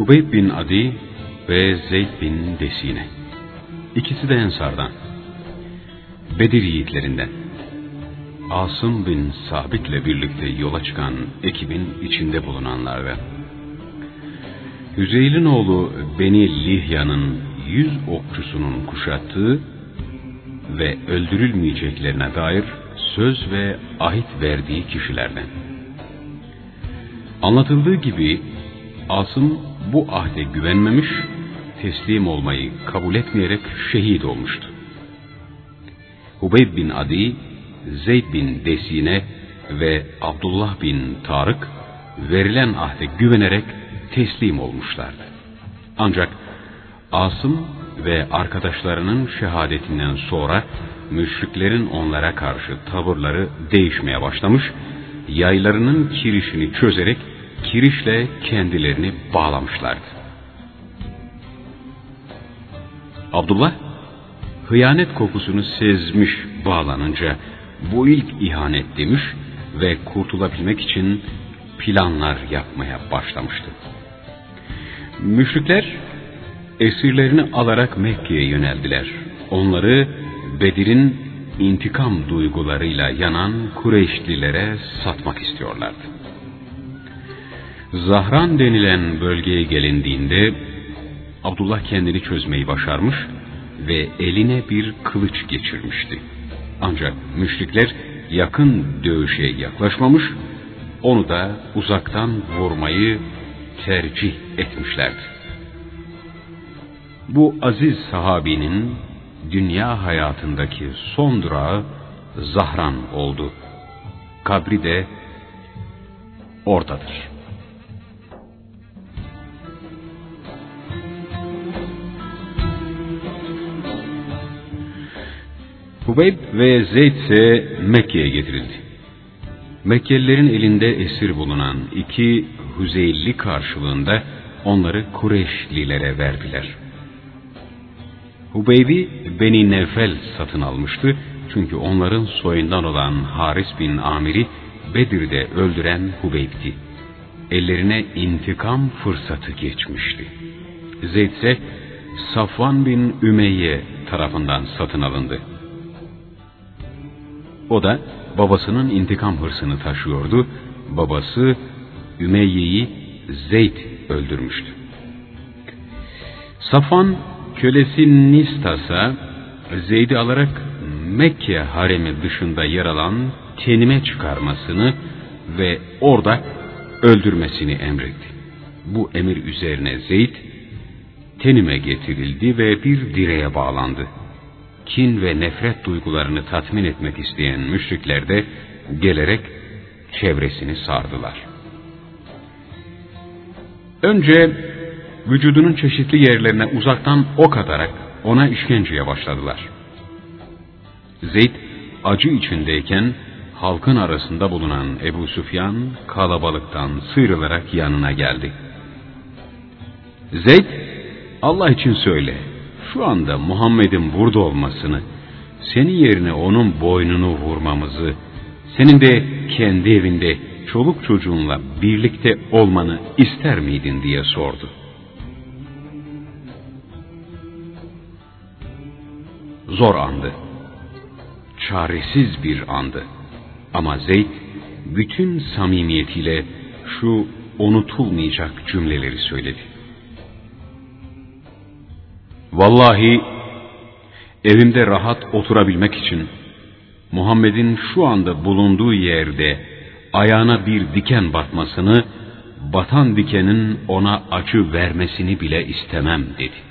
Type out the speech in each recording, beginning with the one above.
Hubeyb bin Adi ve Zeyd bin Desine. İkisi de Ensardan. Bedir yiğitlerinden. Asım bin Sabit'le birlikte yola çıkan ekibin içinde bulunanlardan. Hüzeyl'in oğlu Beni Lihya'nın yüz okçusunun kuşattığı ve öldürülmeyeceklerine dair söz ve ahit verdiği kişilerden. Anlatıldığı gibi Asım bu ahde güvenmemiş, teslim olmayı kabul etmeyerek şehit olmuştu. Hubeyb bin Adi, Zeyd bin Desine ve Abdullah bin Tarık verilen ahde güvenerek teslim olmuşlardı. Ancak Asım ve arkadaşlarının şehadetinden sonra müşriklerin onlara karşı tavırları değişmeye başlamış, yaylarının kirişini çözerek kirişle kendilerini bağlamışlardı. Abdullah, hıyanet kokusunu sezmiş bağlanınca bu ilk ihanet demiş ve kurtulabilmek için planlar yapmaya başlamıştı. Müşrikler esirlerini alarak Mekke'ye yöneldiler. Onları Bedir'in intikam duygularıyla yanan Kureyşlilere satmak istiyorlardı. Zahran denilen bölgeye gelindiğinde Abdullah kendini çözmeyi başarmış ve eline bir kılıç geçirmişti. Ancak müşrikler yakın dövüşe yaklaşmamış, onu da uzaktan vurmayı tercih etmişlerdi. Bu aziz sahabinin dünya hayatındaki son durağı Zahran oldu. Kabri de oradadır. Hubeyb ve Zeyd ise Mekke'ye getirildi. Mekkelilerin elinde esir bulunan iki Hüzeyli karşılığında onları Kureyşlilere verdiler. Hubeyb'i Beni Nevfel satın almıştı çünkü onların soyundan olan Haris bin Amir'i Bedir'de öldüren Hubeyb'ti. Ellerine intikam fırsatı geçmişti. Zeyd ise Safvan bin Ümeyye tarafından satın alındı. O da babasının intikam hırsını taşıyordu. Babası Ümeyye'yi Zeyd öldürmüştü. Safan kölesi Nistas'a Zeyd'i alarak Mekke haremi dışında yer alan tenime çıkarmasını ve orada öldürmesini emretti. Bu emir üzerine Zeyd tenime getirildi ve bir direğe bağlandı kin ve nefret duygularını tatmin etmek isteyen müşrikler de gelerek çevresini sardılar. Önce vücudunun çeşitli yerlerine uzaktan ok atarak ona işkenceye başladılar. Zeyd acı içindeyken halkın arasında bulunan Ebu Süfyan kalabalıktan sıyrılarak yanına geldi. Zeyd, Allah için söyle, şu anda Muhammed'in burada olmasını, senin yerine onun boynunu vurmamızı, senin de kendi evinde çoluk çocuğunla birlikte olmanı ister miydin diye sordu. Zor andı. Çaresiz bir andı. Ama Zeyd bütün samimiyetiyle şu unutulmayacak cümleleri söyledi. Vallahi evimde rahat oturabilmek için Muhammed'in şu anda bulunduğu yerde ayağına bir diken batmasını, batan dikenin ona acı vermesini bile istemem dedi.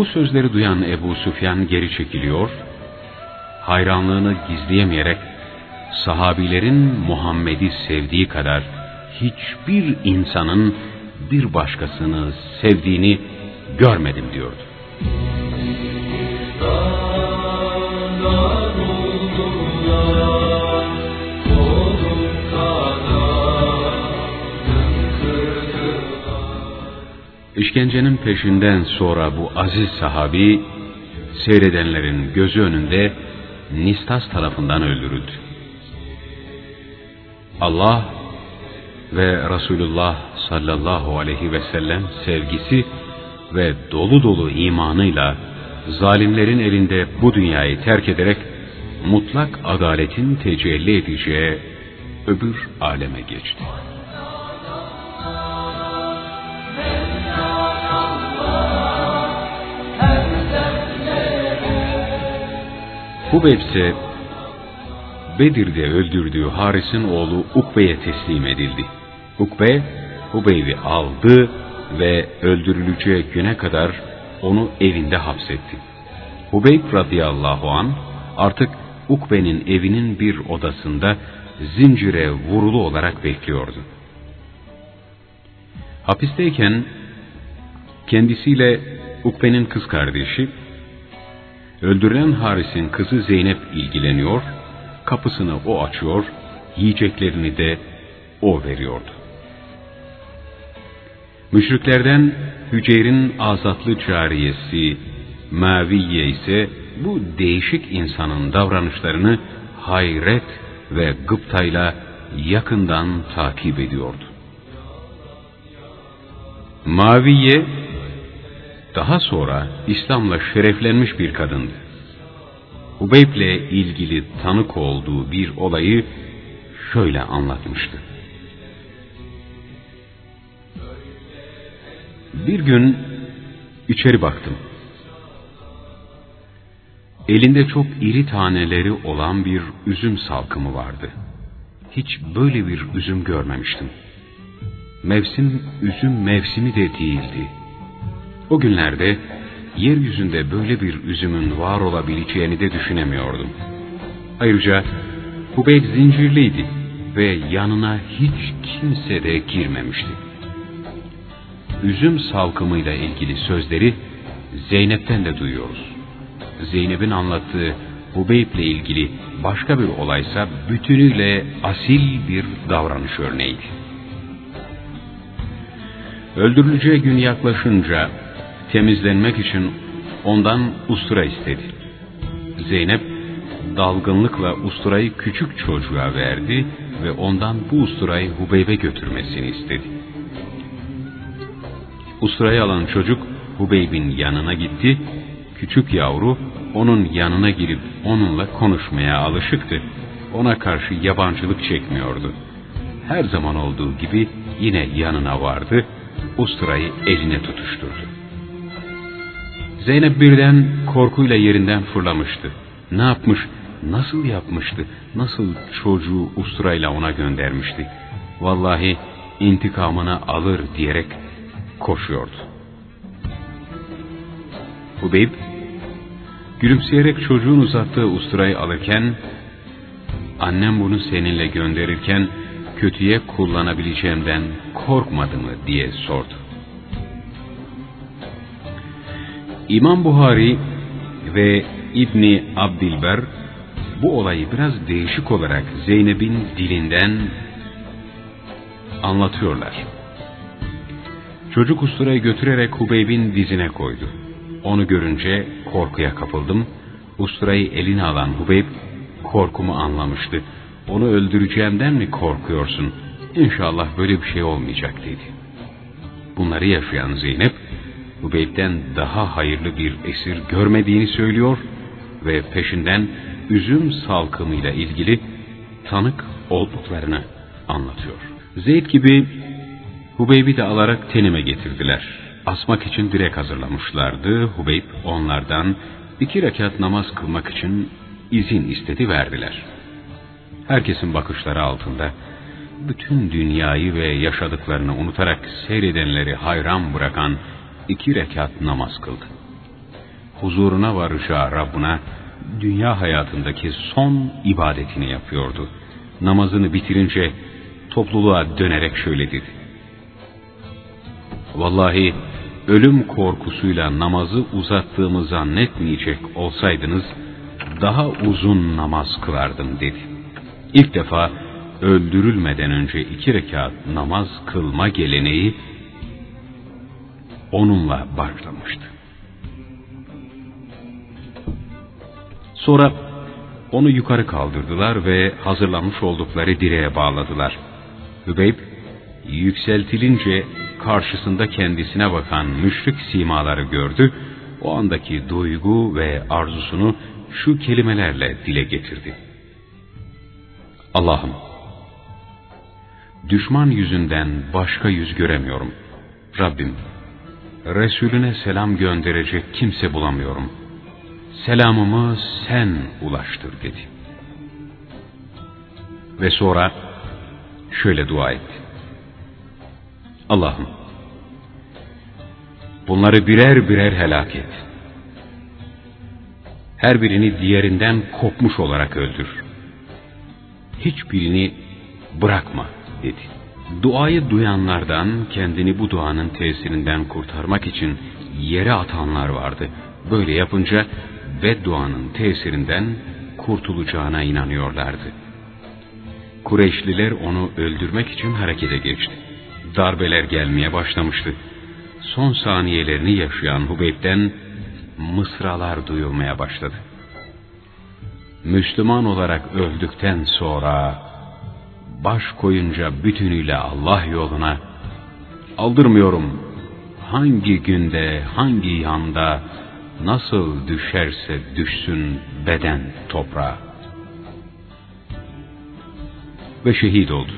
Bu sözleri duyan Ebu Süfyan geri çekiliyor, hayranlığını gizleyemeyerek sahabilerin Muhammed'i sevdiği kadar hiçbir insanın bir başkasını sevdiğini görmedim diyordu. İşkencenin peşinden sonra bu aziz sahabi seyredenlerin gözü önünde Nistas tarafından öldürüldü. Allah ve Resulullah sallallahu aleyhi ve sellem sevgisi ve dolu dolu imanıyla zalimlerin elinde bu dünyayı terk ederek mutlak adaletin tecelli edeceği öbür aleme geçti. Hubeyb ise Bedir'de öldürdüğü Haris'in oğlu Ukbe'ye teslim edildi. Ukbe, Hubeyb'i aldı ve öldürüleceği güne kadar onu evinde hapsetti. Hubeyb radıyallahu an artık Ukbe'nin evinin bir odasında zincire vurulu olarak bekliyordu. Hapisteyken kendisiyle Ukbe'nin kız kardeşi, öldürülen Haris'in kızı Zeynep ilgileniyor, kapısını o açıyor, yiyeceklerini de o veriyordu. Müşriklerden Hüceyr'in azatlı cariyesi Maviye ise bu değişik insanın davranışlarını hayret ve gıptayla yakından takip ediyordu. Maviye daha sonra İslam'la şereflenmiş bir kadındı. Hubeyb'le ilgili tanık olduğu bir olayı şöyle anlatmıştı. Bir gün içeri baktım. Elinde çok iri taneleri olan bir üzüm salkımı vardı. Hiç böyle bir üzüm görmemiştim. Mevsim üzüm mevsimi de değildi. O günlerde yeryüzünde böyle bir üzümün var olabileceğini de düşünemiyordum. Ayrıca Hubeyb zincirliydi ve yanına hiç kimse de girmemişti. Üzüm salkımıyla ilgili sözleri Zeynep'ten de duyuyoruz. Zeynep'in anlattığı Hubeyb ile ilgili başka bir olaysa bütünüyle asil bir davranış örneğiydi. Öldürüleceği gün yaklaşınca temizlenmek için ondan ustura istedi. Zeynep dalgınlıkla usturayı küçük çocuğa verdi ve ondan bu usturayı Hubeyb'e götürmesini istedi. Usturayı alan çocuk Hubeyb'in yanına gitti. Küçük yavru onun yanına girip onunla konuşmaya alışıktı. Ona karşı yabancılık çekmiyordu. Her zaman olduğu gibi yine yanına vardı, usturayı eline tutuşturdu. Zeynep birden korkuyla yerinden fırlamıştı. Ne yapmış, nasıl yapmıştı, nasıl çocuğu usturayla ona göndermişti. Vallahi intikamını alır diyerek koşuyordu. Hubeyb, gülümseyerek çocuğun uzattığı usturayı alırken, annem bunu seninle gönderirken kötüye kullanabileceğimden korkmadı mı diye sordu. İmam Buhari ve İbni Abdilber bu olayı biraz değişik olarak Zeynep'in dilinden anlatıyorlar. Çocuk usturayı götürerek Hubeyb'in dizine koydu. Onu görünce korkuya kapıldım. Usturayı eline alan Hubeyb korkumu anlamıştı. Onu öldüreceğimden mi korkuyorsun? İnşallah böyle bir şey olmayacak dedi. Bunları yaşayan Zeynep, Hubeyb'den daha hayırlı bir esir görmediğini söylüyor ve peşinden üzüm salkımıyla ilgili tanık olduklarını anlatıyor. Zeyd gibi Hubeyb'i de alarak tenime getirdiler. Asmak için direk hazırlamışlardı. Hubeyb onlardan iki rekat namaz kılmak için izin istedi verdiler. Herkesin bakışları altında bütün dünyayı ve yaşadıklarını unutarak seyredenleri hayran bırakan iki rekat namaz kıldı. Huzuruna varacağı Rabbına dünya hayatındaki son ibadetini yapıyordu. Namazını bitirince topluluğa dönerek şöyle dedi. Vallahi ölüm korkusuyla namazı uzattığımı zannetmeyecek olsaydınız daha uzun namaz kılardım dedi. İlk defa öldürülmeden önce iki rekat namaz kılma geleneği onunla başlamıştı. Sonra onu yukarı kaldırdılar ve hazırlanmış oldukları direğe bağladılar. Hübeyb yükseltilince karşısında kendisine bakan müşrik simaları gördü. O andaki duygu ve arzusunu şu kelimelerle dile getirdi. Allah'ım, düşman yüzünden başka yüz göremiyorum. Rabbim, Resulüne selam gönderecek kimse bulamıyorum. Selamımı sen ulaştır dedi. Ve sonra şöyle dua etti. Allah'ım, bunları birer birer helak et. Her birini diğerinden kopmuş olarak öldür. Hiçbirini bırakma dedi. Duayı duyanlardan kendini bu duanın tesirinden kurtarmak için yere atanlar vardı. Böyle yapınca bedduanın tesirinden kurtulacağına inanıyorlardı. Kureyşliler onu öldürmek için harekete geçti. Darbeler gelmeye başlamıştı. Son saniyelerini yaşayan Hubeyb'den mısralar duyulmaya başladı. Müslüman olarak öldükten sonra baş koyunca bütünüyle Allah yoluna aldırmıyorum hangi günde hangi yanda nasıl düşerse düşsün beden toprağa. Ve şehit oldu.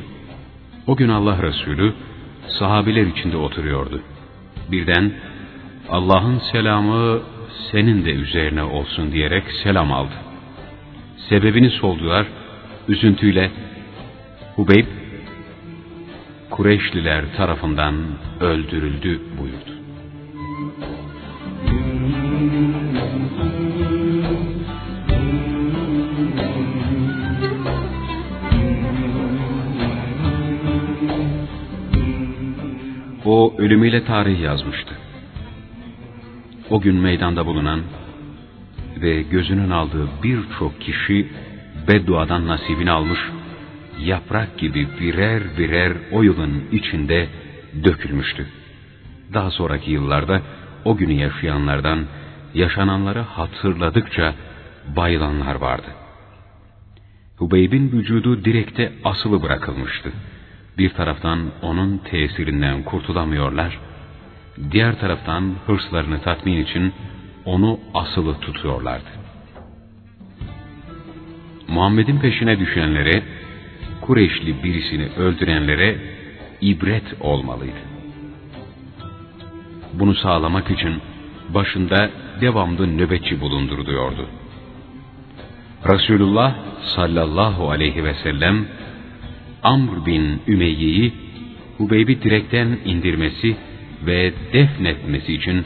O gün Allah Resulü sahabiler içinde oturuyordu. Birden Allah'ın selamı senin de üzerine olsun diyerek selam aldı. Sebebini sordular, üzüntüyle Hubeyb, Kureyşliler tarafından öldürüldü buyurdu. O ölümüyle tarih yazmıştı. O gün meydanda bulunan ve gözünün aldığı birçok kişi bedduadan nasibini almış, yaprak gibi birer birer o yılın içinde dökülmüştü. Daha sonraki yıllarda o günü yaşayanlardan yaşananları hatırladıkça bayılanlar vardı. Hubeyb'in vücudu direkte asılı bırakılmıştı. Bir taraftan onun tesirinden kurtulamıyorlar, diğer taraftan hırslarını tatmin için onu asılı tutuyorlardı. Muhammed'in peşine düşenlere, Kureyşli birisini öldürenlere ibret olmalıydı. Bunu sağlamak için başında devamlı nöbetçi bulunduruluyordu. Resulullah sallallahu aleyhi ve sellem Amr bin Ümeyye'yi Hubeyb'i direkten indirmesi ve defnetmesi için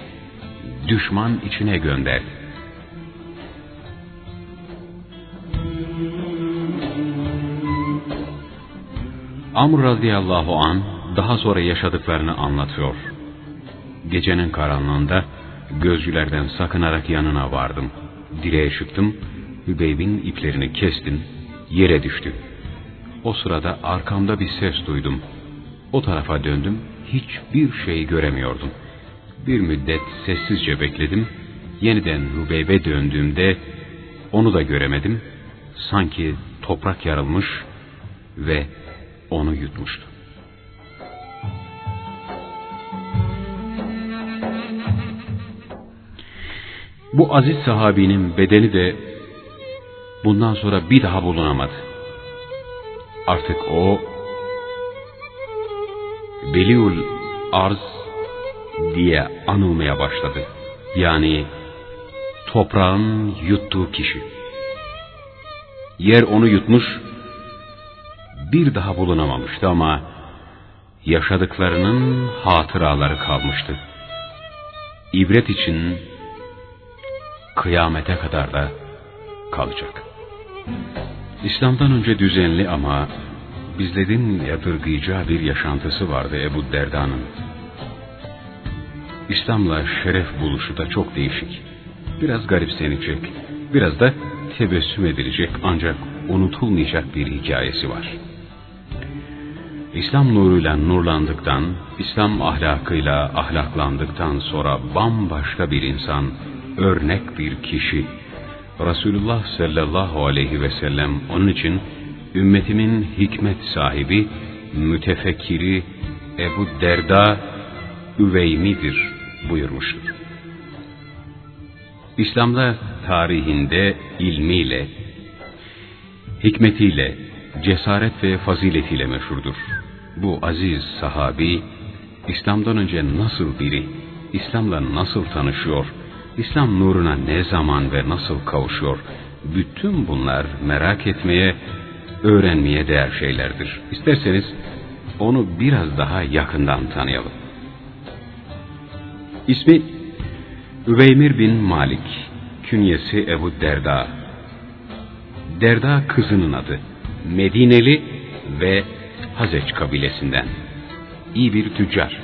düşman içine gönderdi. Amr radıyallahu an daha sonra yaşadıklarını anlatıyor. Gecenin karanlığında gözcülerden sakınarak yanına vardım. Direğe çıktım, Hübeyb'in iplerini kestim, yere düştü. O sırada arkamda bir ses duydum. O tarafa döndüm, hiçbir şey göremiyordum. Bir müddet sessizce bekledim. Yeniden Hübeyb'e döndüğümde onu da göremedim. Sanki toprak yarılmış ve onu yutmuştu. Bu aziz sahabinin bedeni de bundan sonra bir daha bulunamadı. Artık o Beliul Arz diye anılmaya başladı. Yani toprağın yuttuğu kişi. Yer onu yutmuş, bir daha bulunamamıştı ama yaşadıklarının hatıraları kalmıştı. İbret için kıyamete kadar da kalacak. İslam'dan önce düzenli ama bizlerin yadırgayacağı bir yaşantısı vardı Ebu Derda'nın. İslam'la şeref buluşu da çok değişik. Biraz garipsenecek, biraz da tebessüm edilecek ancak unutulmayacak bir hikayesi var. İslam nuruyla nurlandıktan, İslam ahlakıyla ahlaklandıktan sonra bambaşka bir insan, örnek bir kişi. Resulullah sallallahu aleyhi ve sellem onun için ümmetimin hikmet sahibi, mütefekkiri Ebu Derda Üveymi'dir buyurmuştur. İslam'da tarihinde ilmiyle, hikmetiyle, cesaret ve faziletiyle meşhurdur. Bu aziz sahabi, İslam'dan önce nasıl biri, İslam'la nasıl tanışıyor, İslam nuruna ne zaman ve nasıl kavuşuyor, bütün bunlar merak etmeye, öğrenmeye değer şeylerdir. İsterseniz onu biraz daha yakından tanıyalım. İsmi Üveymir bin Malik, künyesi Ebu Derda. Derda kızının adı. Medineli ve Hazeç kabilesinden. İyi bir tüccar.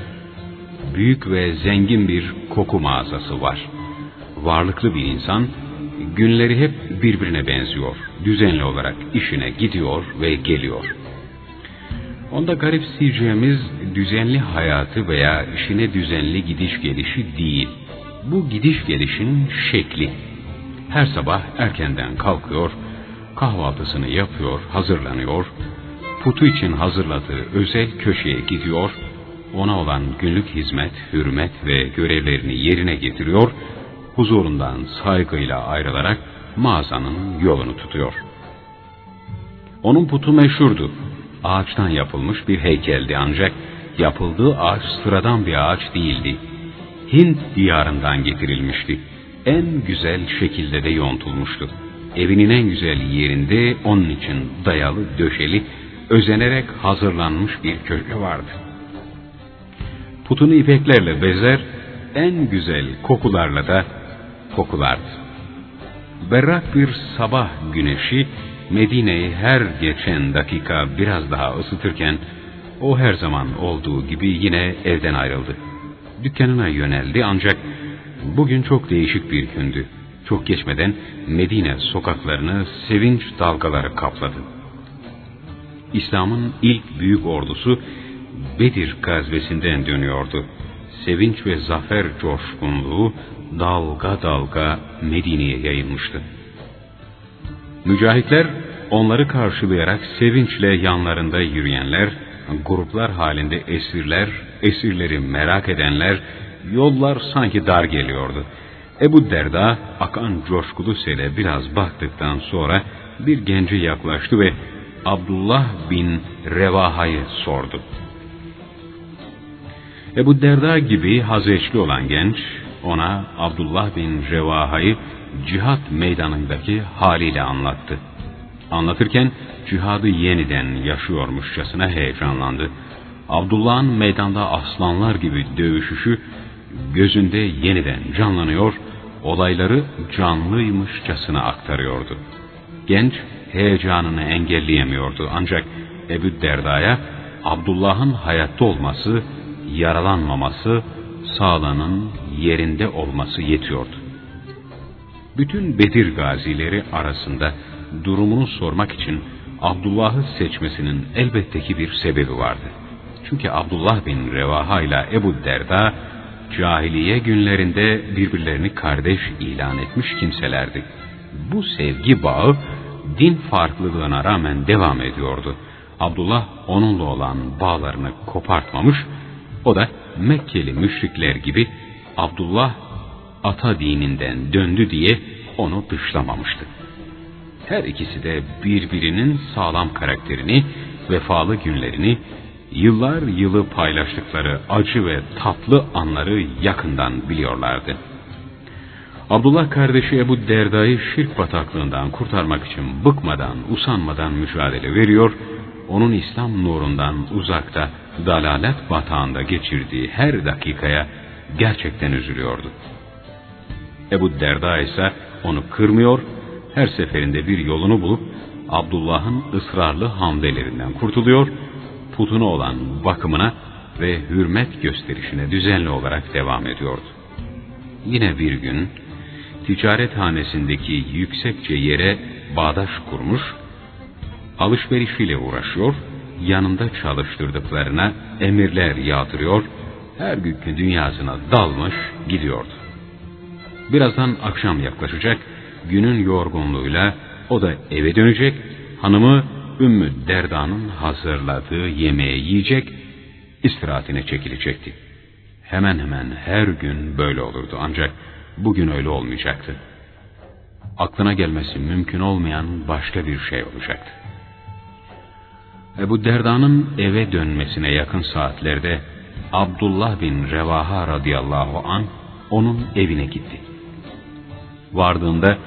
Büyük ve zengin bir koku mağazası var. Varlıklı bir insan, günleri hep birbirine benziyor. Düzenli olarak işine gidiyor ve geliyor. Onda garipseyeceğimiz düzenli hayatı veya işine düzenli gidiş gelişi değil. Bu gidiş gelişin şekli. Her sabah erkenden kalkıyor, kahvaltısını yapıyor, hazırlanıyor, putu için hazırladığı özel köşeye gidiyor, ona olan günlük hizmet, hürmet ve görevlerini yerine getiriyor, huzurundan saygıyla ayrılarak mağazanın yolunu tutuyor. Onun putu meşhurdu. Ağaçtan yapılmış bir heykeldi ancak yapıldığı ağaç sıradan bir ağaç değildi. Hint diyarından getirilmişti. En güzel şekilde de yontulmuştu. Evinin en güzel yerinde onun için dayalı döşeli, özenerek hazırlanmış bir köşe vardı. Putunu ipeklerle bezer, en güzel kokularla da kokulardı. Berrak bir sabah güneşi Medine'yi her geçen dakika biraz daha ısıtırken o her zaman olduğu gibi yine evden ayrıldı. Dükkanına yöneldi ancak bugün çok değişik bir gündü. Çok geçmeden Medine sokaklarını sevinç dalgaları kapladı. İslam'ın ilk büyük ordusu Bedir gazvesinden dönüyordu. Sevinç ve zafer coşkunluğu dalga dalga Medine'ye yayılmıştı. Mücahitler onları karşılayarak sevinçle yanlarında yürüyenler, gruplar halinde esirler, esirleri merak edenler, yollar sanki dar geliyordu. Ebu Derda akan coşkulu sele biraz baktıktan sonra bir gence yaklaştı ve Abdullah bin Revaha'yı sordu. Ebu Derda gibi hazeçli olan genç ona Abdullah bin Revaha'yı cihat meydanındaki haliyle anlattı. Anlatırken cihadı yeniden yaşıyormuşçasına heyecanlandı. Abdullah'ın meydanda aslanlar gibi dövüşüşü gözünde yeniden canlanıyor, olayları canlıymışçasına aktarıyordu. Genç heyecanını engelleyemiyordu ancak Ebu Derda'ya Abdullah'ın hayatta olması, yaralanmaması, sağlığının yerinde olması yetiyordu. Bütün Bedir gazileri arasında durumunu sormak için Abdullah'ı seçmesinin elbette ki bir sebebi vardı. Çünkü Abdullah bin Revaha ile Ebu Derda cahiliye günlerinde birbirlerini kardeş ilan etmiş kimselerdi. Bu sevgi bağı din farklılığına rağmen devam ediyordu. Abdullah onunla olan bağlarını kopartmamış, o da Mekkeli müşrikler gibi Abdullah ata dininden döndü diye onu dışlamamıştı. Her ikisi de birbirinin sağlam karakterini, vefalı günlerini, yıllar yılı paylaştıkları acı ve tatlı anları yakından biliyorlardı. Abdullah kardeşi Ebu Derda'yı şirk bataklığından kurtarmak için bıkmadan, usanmadan mücadele veriyor, onun İslam nurundan uzakta, dalalet batağında geçirdiği her dakikaya gerçekten üzülüyordu. Ebu Derda ise onu kırmıyor, her seferinde bir yolunu bulup Abdullah'ın ısrarlı hamlelerinden kurtuluyor, putuna olan bakımına ve hürmet gösterişine düzenli olarak devam ediyordu. Yine bir gün ticaret hanesindeki yüksekçe yere bağdaş kurmuş, alışverişiyle uğraşıyor, yanında çalıştırdıklarına emirler yağdırıyor, her günkü dünyasına dalmış gidiyordu. Birazdan akşam yaklaşacak, günün yorgunluğuyla o da eve dönecek, hanımı Ümmü Derda'nın hazırladığı yemeği yiyecek, istirahatine çekilecekti. Hemen hemen her gün böyle olurdu ancak bugün öyle olmayacaktı. Aklına gelmesi mümkün olmayan başka bir şey olacaktı. Ebu Derda'nın eve dönmesine yakın saatlerde Abdullah bin Revaha radıyallahu an onun evine gitti. Vardığında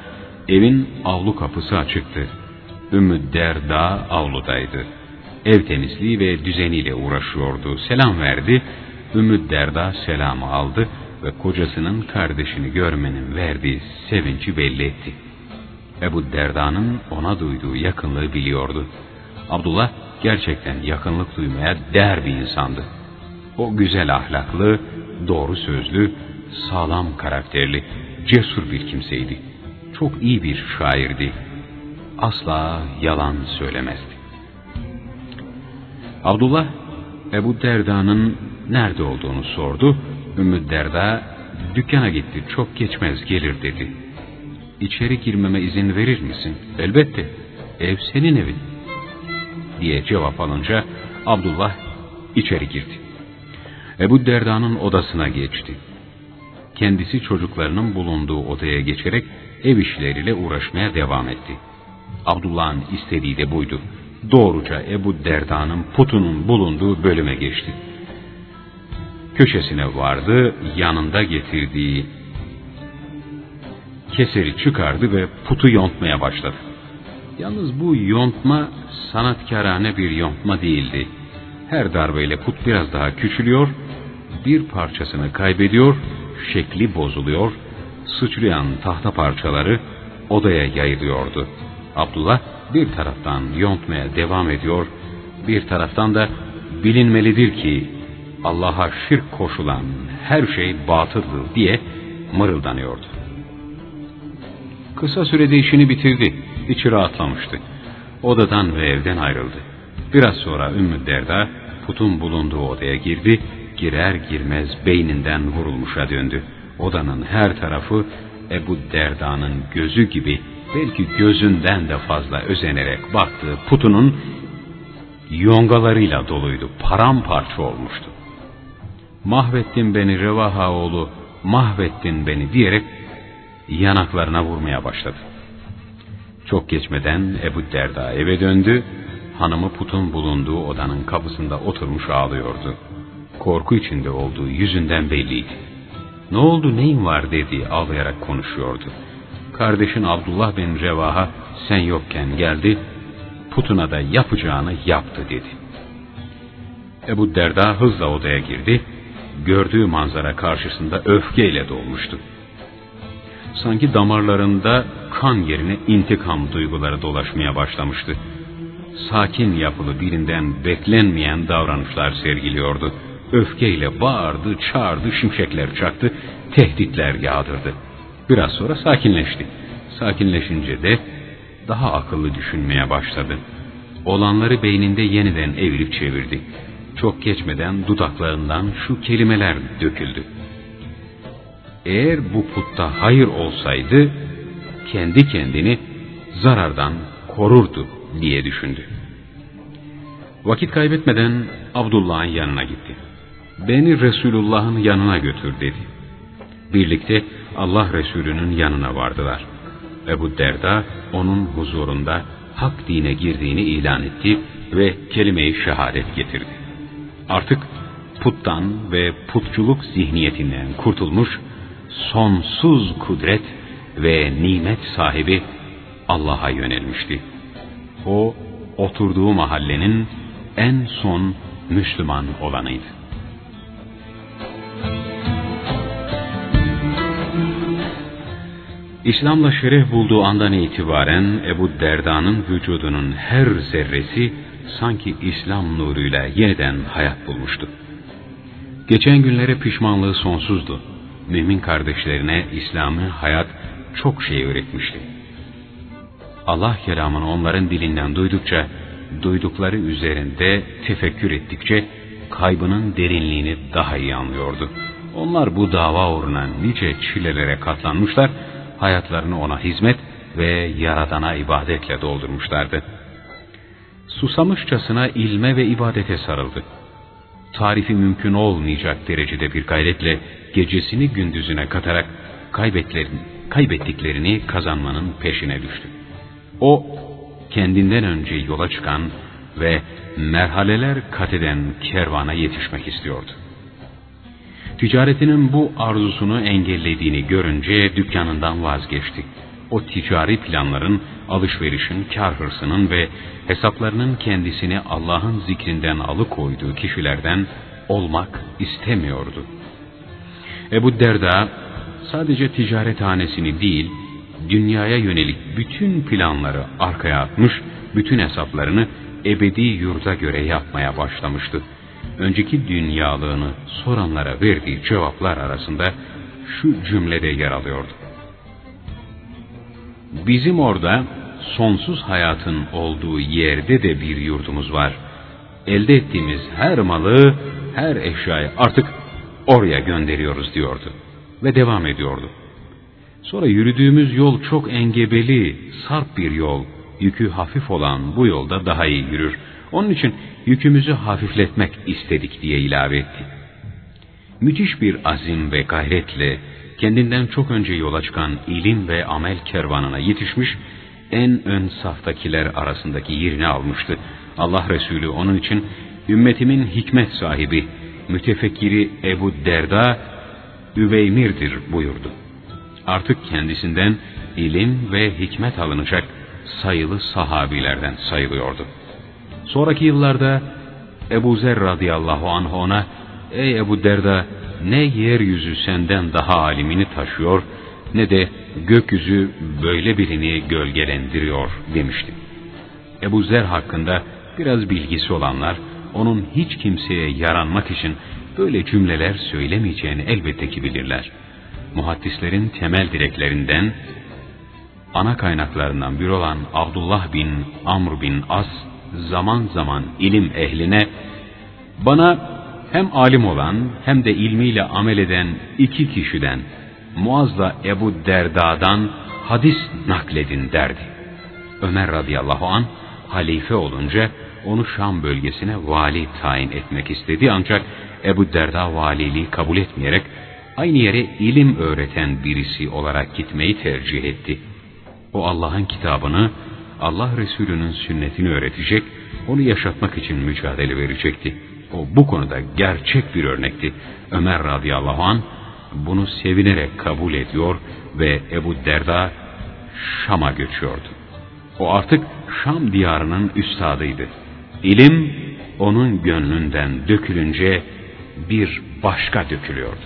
evin avlu kapısı açıktı. Ümmü Derda avludaydı. Ev temizliği ve düzeniyle uğraşıyordu. Selam verdi. Ümmü Derda selamı aldı ve kocasının kardeşini görmenin verdiği sevinci belli etti. Ebu Derda'nın ona duyduğu yakınlığı biliyordu. Abdullah gerçekten yakınlık duymaya değer bir insandı. O güzel ahlaklı, doğru sözlü, sağlam karakterli, cesur bir kimseydi. Çok iyi bir şairdi. Asla yalan söylemezdi. Abdullah, Ebu Derda'nın nerede olduğunu sordu. Ümmü Derda, dükkana gitti, çok geçmez gelir dedi. İçeri girmeme izin verir misin? Elbette, ev senin evin. Diye cevap alınca Abdullah içeri girdi. Ebu Derda'nın odasına geçti. Kendisi çocuklarının bulunduğu odaya geçerek ev işleriyle uğraşmaya devam etti. Abdullah'ın istediği de buydu. Doğruca Ebu Derda'nın putunun bulunduğu bölüme geçti. Köşesine vardı, yanında getirdiği keseri çıkardı ve putu yontmaya başladı. Yalnız bu yontma sanatkarane bir yontma değildi. Her darbeyle put biraz daha küçülüyor, bir parçasını kaybediyor, şekli bozuluyor, sıçrayan tahta parçaları odaya yayılıyordu. Abdullah bir taraftan yontmaya devam ediyor, bir taraftan da bilinmelidir ki Allah'a şirk koşulan her şey batıldır diye mırıldanıyordu. Kısa sürede işini bitirdi, içi rahatlamıştı. Odadan ve evden ayrıldı. Biraz sonra Ümmü Derda putun bulunduğu odaya girdi, girer girmez beyninden vurulmuşa döndü. Odanın her tarafı Ebu Derda'nın gözü gibi belki gözünden de fazla özenerek baktığı putunun yongalarıyla doluydu. Paramparça olmuştu. Mahvettin beni Revaha oğlu, mahvettin beni diyerek yanaklarına vurmaya başladı. Çok geçmeden Ebu Derda eve döndü, hanımı putun bulunduğu odanın kapısında oturmuş ağlıyordu. Korku içinde olduğu yüzünden belliydi. Ne oldu neyin var dedi ağlayarak konuşuyordu. Kardeşin Abdullah bin Revaha sen yokken geldi, putuna da yapacağını yaptı dedi. Ebu Derda hızla odaya girdi, gördüğü manzara karşısında öfkeyle dolmuştu. Sanki damarlarında kan yerine intikam duyguları dolaşmaya başlamıştı. Sakin yapılı birinden beklenmeyen davranışlar sergiliyordu. Öfkeyle bağırdı, çağırdı, şimşekler çaktı, tehditler yağdırdı. Biraz sonra sakinleşti. Sakinleşince de daha akıllı düşünmeye başladı. Olanları beyninde yeniden evirip çevirdi. Çok geçmeden dudaklarından şu kelimeler döküldü. Eğer bu putta hayır olsaydı kendi kendini zarardan korurdu diye düşündü. Vakit kaybetmeden Abdullah'ın yanına gitti. Beni Resulullah'ın yanına götür dedi. Birlikte Allah Resulü'nün yanına vardılar. Ebu Derda onun huzurunda hak dine girdiğini ilan etti ve kelime-i şehadet getirdi. Artık puttan ve putçuluk zihniyetinden kurtulmuş, sonsuz kudret ve nimet sahibi Allah'a yönelmişti. O, oturduğu mahallenin en son Müslüman olanıydı. İslam'la şeref bulduğu andan itibaren Ebu Derda'nın vücudunun her zerresi sanki İslam nuruyla yeniden hayat bulmuştu. Geçen günlere pişmanlığı sonsuzdu. Mümin kardeşlerine İslam'ı hayat çok şey öğretmişti. Allah kelamını onların dilinden duydukça duydukları üzerinde tefekkür ettikçe kaybının derinliğini daha iyi anlıyordu. Onlar bu dava uğruna nice çilelere katlanmışlar, hayatlarını ona hizmet ve Yaradan'a ibadetle doldurmuşlardı. Susamışçasına ilme ve ibadete sarıldı. Tarifi mümkün olmayacak derecede bir gayretle gecesini gündüzüne katarak kaybettiklerini kazanmanın peşine düştü. O, kendinden önce yola çıkan ve merhaleler kat eden kervana yetişmek istiyordu. Ticaretinin bu arzusunu engellediğini görünce dükkanından vazgeçti. O ticari planların, alışverişin, kar hırsının ve hesaplarının kendisini Allah'ın zikrinden alıkoyduğu kişilerden olmak istemiyordu. Ebu Derda sadece ticarethanesini değil, dünyaya yönelik bütün planları arkaya atmış, bütün hesaplarını ebedi yurda göre yapmaya başlamıştı. Önceki dünyalığını soranlara verdiği cevaplar arasında şu cümlede yer alıyordu. Bizim orada sonsuz hayatın olduğu yerde de bir yurdumuz var. Elde ettiğimiz her malı, her eşyayı artık oraya gönderiyoruz diyordu. Ve devam ediyordu. Sonra yürüdüğümüz yol çok engebeli, sarp bir yol. Yükü hafif olan bu yolda daha iyi yürür. Onun için yükümüzü hafifletmek istedik diye ilave etti. Müthiş bir azim ve gayretle kendinden çok önce yola çıkan ilim ve amel kervanına yetişmiş, en ön saftakiler arasındaki yerini almıştı. Allah Resulü onun için ümmetimin hikmet sahibi, mütefekkiri Ebu Derda, Üveymir'dir buyurdu. Artık kendisinden ilim ve hikmet alınacak sayılı sahabilerden sayılıyordu. Sonraki yıllarda Ebu Zer radıyallahu anh ona, Ey Ebu Derda, ne yeryüzü senden daha alimini taşıyor, ne de gökyüzü böyle birini gölgelendiriyor demişti. Ebu Zer hakkında biraz bilgisi olanlar, onun hiç kimseye yaranmak için böyle cümleler söylemeyeceğini elbette ki bilirler. Muhaddislerin temel direklerinden, ana kaynaklarından biri olan Abdullah bin Amr bin As, zaman zaman ilim ehline, bana hem alim olan hem de ilmiyle amel eden iki kişiden, Muaz'la Ebu Derda'dan hadis nakledin derdi. Ömer radıyallahu an halife olunca onu Şam bölgesine vali tayin etmek istedi ancak Ebu Derda valiliği kabul etmeyerek aynı yere ilim öğreten birisi olarak gitmeyi tercih etti. O Allah'ın kitabını, Allah Resulü'nün sünnetini öğretecek, onu yaşatmak için mücadele verecekti. O bu konuda gerçek bir örnekti. Ömer radıyallahu an bunu sevinerek kabul ediyor ve Ebu Derda Şam'a göçüyordu. O artık Şam diyarının üstadıydı. İlim onun gönlünden dökülünce bir başka dökülüyordu.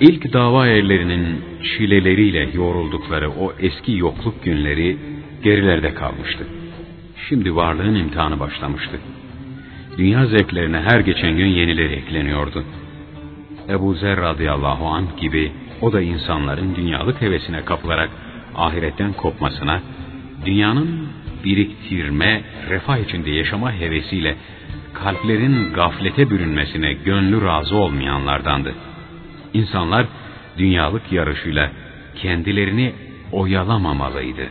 İlk dava erlerinin çileleriyle yoruldukları o eski yokluk günleri gerilerde kalmıştı. Şimdi varlığın imtihanı başlamıştı. Dünya zevklerine her geçen gün yenileri ekleniyordu. Ebu Zer radıyallahu anh gibi o da insanların dünyalık hevesine kapılarak ahiretten kopmasına, dünyanın biriktirme, refah içinde yaşama hevesiyle kalplerin gaflete bürünmesine gönlü razı olmayanlardandı. İnsanlar dünyalık yarışıyla kendilerini oyalamamalıydı.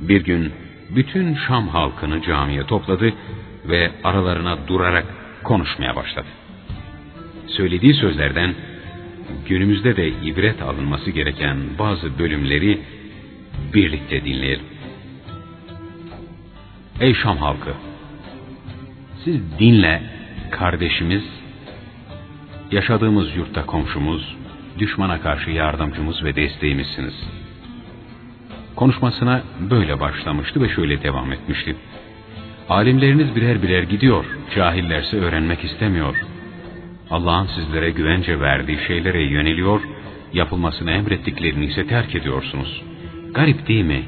Bir gün bütün Şam halkını camiye topladı ve aralarına durarak konuşmaya başladı. Söylediği sözlerden günümüzde de ibret alınması gereken bazı bölümleri birlikte dinleyelim. Ey Şam halkı! Siz dinle kardeşimiz, yaşadığımız yurtta komşumuz, düşmana karşı yardımcımız ve desteğimizsiniz. Konuşmasına böyle başlamıştı ve şöyle devam etmişti. Alimleriniz birer birer gidiyor, cahillerse öğrenmek istemiyor. Allah'ın sizlere güvence verdiği şeylere yöneliyor, yapılmasını emrettiklerini ise terk ediyorsunuz. Garip değil mi?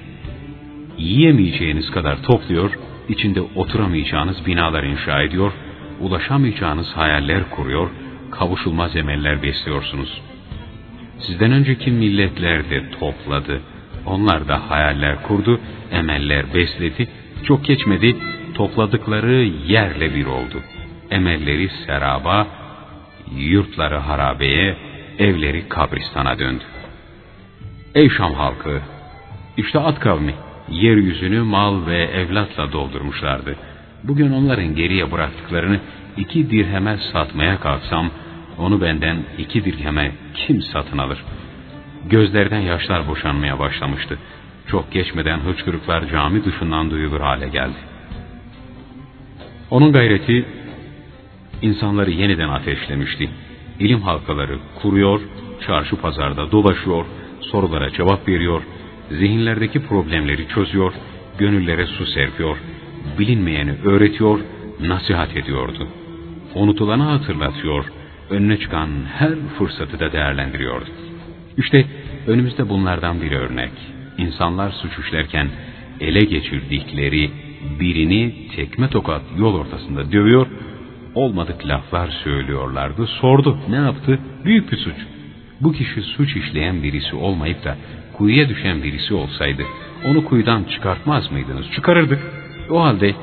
Yiyemeyeceğiniz kadar topluyor, içinde oturamayacağınız binalar inşa ediyor, ulaşamayacağınız hayaller kuruyor, kavuşulmaz emeller besliyorsunuz. Sizden önceki milletler de topladı, onlar da hayaller kurdu, emeller besledi. Çok geçmedi, topladıkları yerle bir oldu. Emelleri seraba, yurtları harabeye, evleri kabristana döndü. Ey Şam halkı! İşte at kavmi, yeryüzünü mal ve evlatla doldurmuşlardı. Bugün onların geriye bıraktıklarını iki dirheme satmaya kalksam, onu benden iki dirheme kim satın alır? Gözlerden yaşlar boşanmaya başlamıştı. Çok geçmeden hıçkırıklar cami dışından duyulur hale geldi. Onun gayreti insanları yeniden ateşlemişti. İlim halkaları kuruyor, çarşı pazarda dolaşıyor, sorulara cevap veriyor, zihinlerdeki problemleri çözüyor, gönüllere su serpiyor, bilinmeyeni öğretiyor, nasihat ediyordu. Unutulanı hatırlatıyor, önüne çıkan her fırsatı da değerlendiriyordu. İşte önümüzde bunlardan bir örnek. İnsanlar suç işlerken ele geçirdikleri birini tekme tokat yol ortasında dövüyor, olmadık laflar söylüyorlardı. Sordu, ne yaptı? Büyük bir suç. Bu kişi suç işleyen birisi olmayıp da kuyuya düşen birisi olsaydı, onu kuyudan çıkartmaz mıydınız? Çıkarırdık. O halde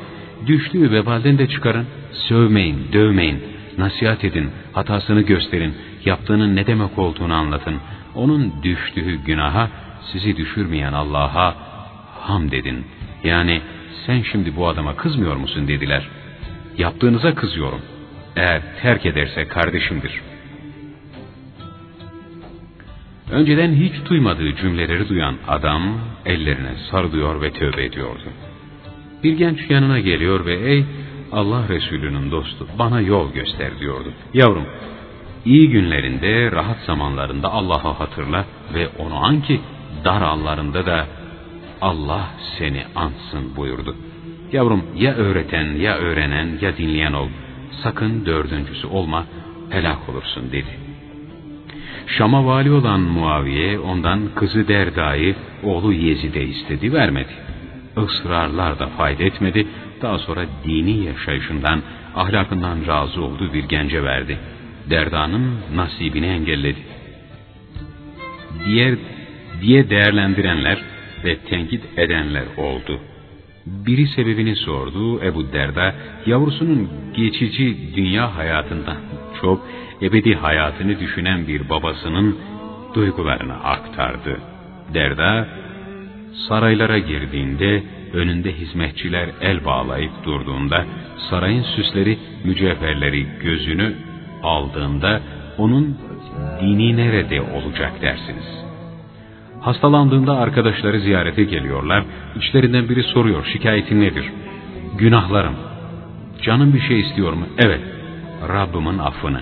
düştüğü vebalden de çıkarın. Sövmeyin, dövmeyin, nasihat edin, hatasını gösterin, yaptığının ne demek olduğunu anlatın. Onun düştüğü günaha sizi düşürmeyen Allah'a hamd edin. Yani sen şimdi bu adama kızmıyor musun dediler. Yaptığınıza kızıyorum. Eğer terk ederse kardeşimdir. Önceden hiç duymadığı cümleleri duyan adam ellerine sarılıyor ve tövbe ediyordu. Bir genç yanına geliyor ve ey Allah Resulü'nün dostu bana yol göster diyordu. Yavrum iyi günlerinde rahat zamanlarında Allah'ı hatırla ve onu an ki dar anlarında da Allah seni ansın buyurdu. Yavrum ya öğreten ya öğrenen ya dinleyen ol. Sakın dördüncüsü olma helak olursun dedi. Şam'a vali olan Muaviye ondan kızı Derda'yı oğlu Yezid'e istedi vermedi. Israrlar da fayda etmedi. Daha sonra dini yaşayışından, ahlakından razı olduğu bir gence verdi. Derda'nın nasibini engelledi. Diğer diye değerlendirenler ve tenkit edenler oldu. Biri sebebini sordu. Ebu Derda yavrusunun geçici dünya hayatından çok ebedi hayatını düşünen bir babasının duygularını aktardı. Derda saraylara girdiğinde önünde hizmetçiler el bağlayıp durduğunda sarayın süsleri mücevherleri gözünü aldığında onun dini nerede olacak dersiniz. Hastalandığında arkadaşları ziyarete geliyorlar. İçlerinden biri soruyor şikayetin nedir? Günahlarım. Canım bir şey istiyor mu? Evet. Rabbimin affını.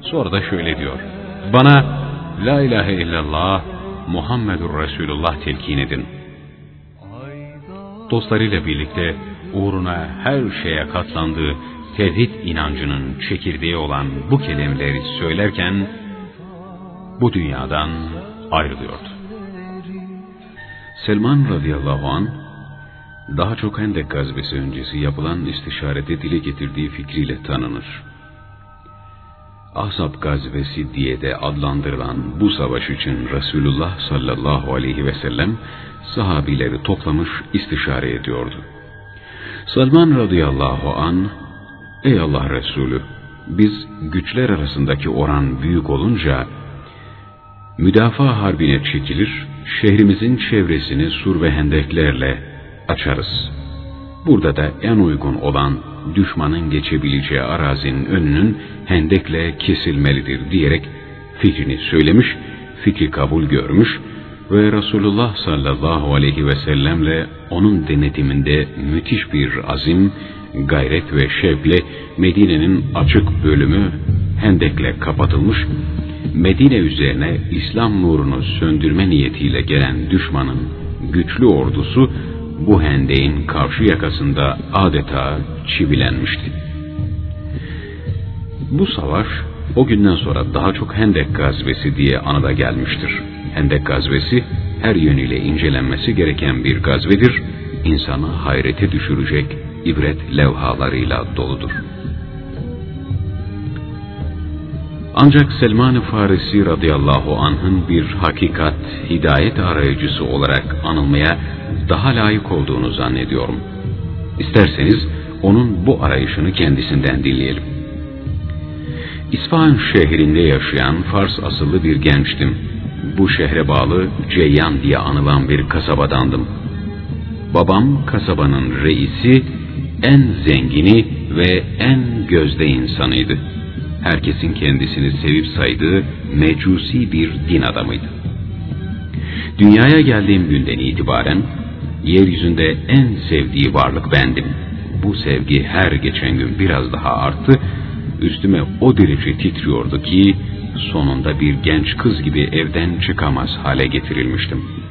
Sonra da şöyle diyor. Bana La ilahe illallah Muhammedur Resulullah telkin edin. Dostlarıyla birlikte uğruna her şeye katlandığı tevhid inancının çekirdeği olan bu kelimeleri söylerken bu dünyadan ayrılıyordu. Selman radıyallahu an daha çok Hendek gazvesi öncesi yapılan istişarede dile getirdiği fikriyle tanınır. Ahzab gazvesi diye de adlandırılan bu savaş için Resulullah sallallahu aleyhi ve sellem sahabileri toplamış istişare ediyordu. Salman radıyallahu an Ey Allah Resulü biz güçler arasındaki oran büyük olunca müdafaa harbine çekilir, şehrimizin çevresini sur ve hendeklerle açarız. Burada da en uygun olan düşmanın geçebileceği arazinin önünün hendekle kesilmelidir diyerek fikrini söylemiş, fikri kabul görmüş ve Resulullah sallallahu aleyhi ve sellemle onun denetiminde müthiş bir azim, gayret ve şevkle Medine'nin açık bölümü hendekle kapatılmış, Medine üzerine İslam nurunu söndürme niyetiyle gelen düşmanın güçlü ordusu bu hendeğin karşı yakasında adeta çivilenmişti. Bu savaş o günden sonra daha çok Hendek gazvesi diye anıda gelmiştir. Hendek gazvesi her yönüyle incelenmesi gereken bir gazvedir, insanı hayrete düşürecek ibret levhalarıyla doludur. Ancak Selman-ı Farisi radıyallahu anh'ın bir hakikat, hidayet arayıcısı olarak anılmaya daha layık olduğunu zannediyorum. İsterseniz onun bu arayışını kendisinden dinleyelim. İsfahan şehrinde yaşayan Fars asıllı bir gençtim. Bu şehre bağlı Ceyyan diye anılan bir kasabadandım. Babam kasabanın reisi, en zengini ve en gözde insanıydı. Herkesin kendisini sevip saydığı mecusi bir din adamıydı. Dünyaya geldiğim günden itibaren yeryüzünde en sevdiği varlık bendim. Bu sevgi her geçen gün biraz daha arttı, üstüme o derece titriyordu ki sonunda bir genç kız gibi evden çıkamaz hale getirilmiştim.''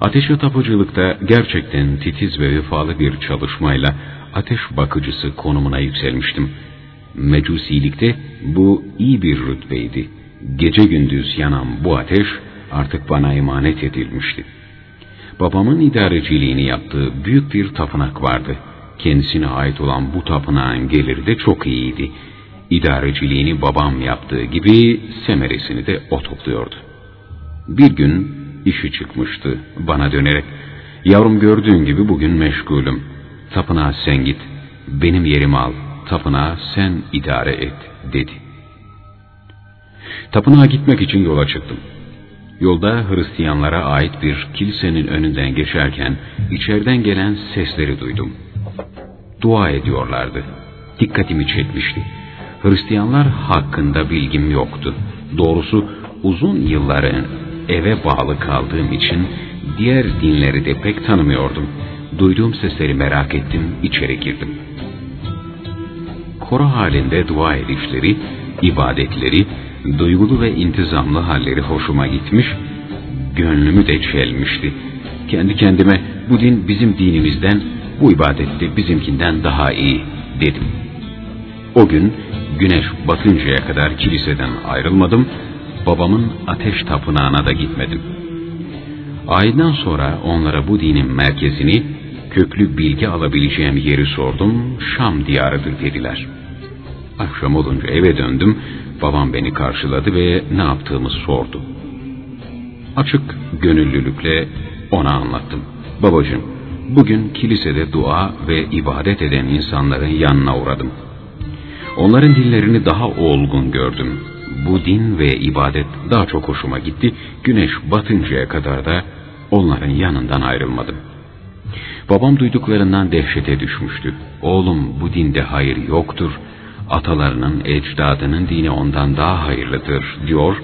Ateşe tapıcılıkta gerçekten titiz ve vefalı bir çalışmayla ateş bakıcısı konumuna yükselmiştim. Mecusilikte bu iyi bir rütbeydi. Gece gündüz yanan bu ateş artık bana emanet edilmişti. Babamın idareciliğini yaptığı büyük bir tapınak vardı. Kendisine ait olan bu tapınağın geliri de çok iyiydi. İdareciliğini babam yaptığı gibi semeresini de o topluyordu. Bir gün işi çıkmıştı bana dönerek. Yavrum gördüğün gibi bugün meşgulüm. Tapınağa sen git, benim yerimi al, tapınağı sen idare et dedi. Tapınağa gitmek için yola çıktım. Yolda Hristiyanlara ait bir kilisenin önünden geçerken içeriden gelen sesleri duydum. Dua ediyorlardı. Dikkatimi çekmişti. Hristiyanlar hakkında bilgim yoktu. Doğrusu uzun yılların eve bağlı kaldığım için diğer dinleri de pek tanımıyordum. Duyduğum sesleri merak ettim, içeri girdim. Koro halinde dua edişleri, ibadetleri, duygulu ve intizamlı halleri hoşuma gitmiş, gönlümü de çelmişti. Kendi kendime bu din bizim dinimizden, bu ibadet de bizimkinden daha iyi dedim. O gün güneş batıncaya kadar kiliseden ayrılmadım, babamın ateş tapınağına da gitmedim. Aydan sonra onlara bu dinin merkezini, köklü bilgi alabileceğim yeri sordum, Şam diyarıdır dediler. Akşam olunca eve döndüm, babam beni karşıladı ve ne yaptığımı sordu. Açık gönüllülükle ona anlattım. Babacığım, bugün kilisede dua ve ibadet eden insanların yanına uğradım. Onların dillerini daha olgun gördüm bu din ve ibadet daha çok hoşuma gitti. Güneş batıncaya kadar da onların yanından ayrılmadım. Babam duyduklarından dehşete düşmüştü. Oğlum bu dinde hayır yoktur. Atalarının, ecdadının dini ondan daha hayırlıdır diyor.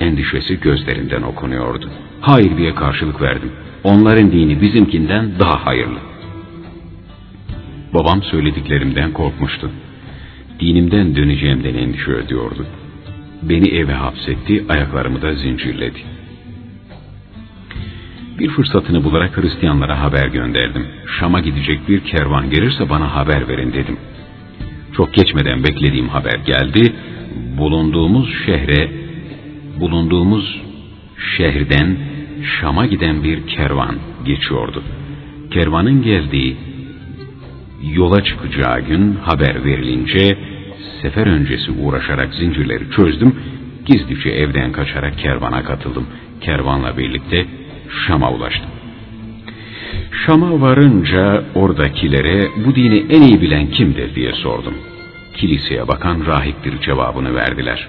Endişesi gözlerinden okunuyordu. Hayır diye karşılık verdim. Onların dini bizimkinden daha hayırlı. Babam söylediklerimden korkmuştu. Dinimden döneceğimden endişe ediyordu. Beni eve hapsetti, ayaklarımı da zincirledi. Bir fırsatını bularak Hristiyanlara haber gönderdim. Şam'a gidecek bir kervan gelirse bana haber verin dedim. Çok geçmeden beklediğim haber geldi. Bulunduğumuz şehre, bulunduğumuz şehirden Şam'a giden bir kervan geçiyordu. Kervanın geldiği, yola çıkacağı gün haber verilince sefer öncesi uğraşarak zincirleri çözdüm, gizlice evden kaçarak kervana katıldım. Kervanla birlikte Şam'a ulaştım. Şam'a varınca oradakilere bu dini en iyi bilen kimdir diye sordum. Kiliseye bakan rahiptir cevabını verdiler.